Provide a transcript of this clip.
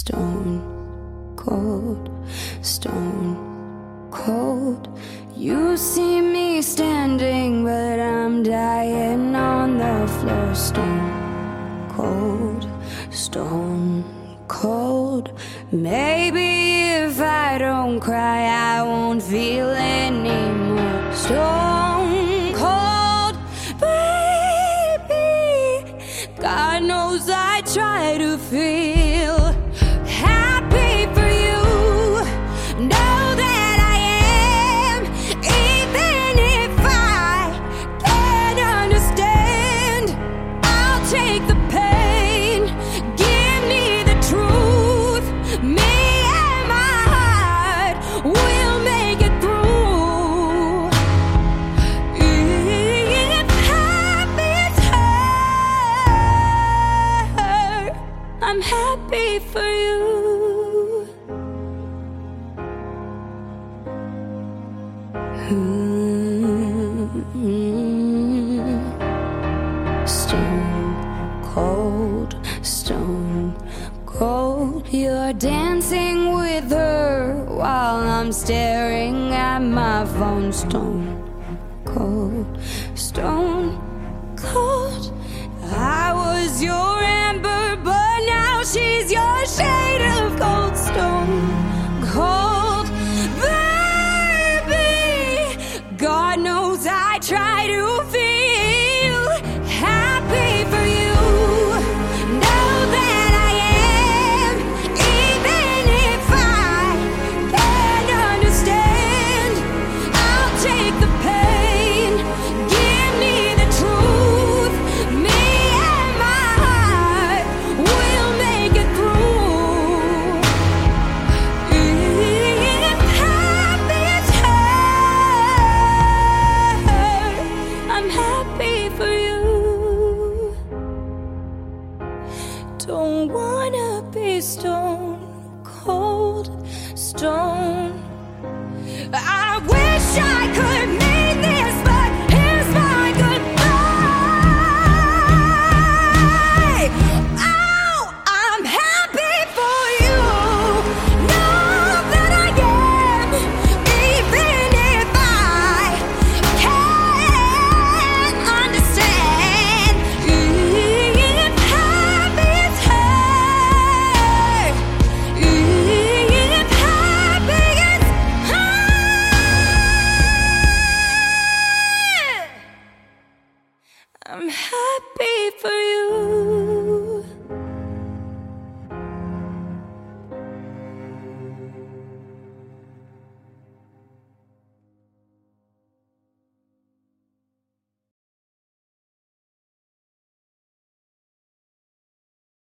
stone cold, stone cold. You see me standing, but I'm dying on the floor, stone cold, stone cold. Maybe if I don't cry, I won't feel anymore. Stone cold, baby. God knows I try to feel Hmm. Stone cold, stone cold. You're dancing with her while I'm staring at my phone. Stone cold, stone cold. I was your try Don't wanna be stone cold, stone. I could. I'm happy for you.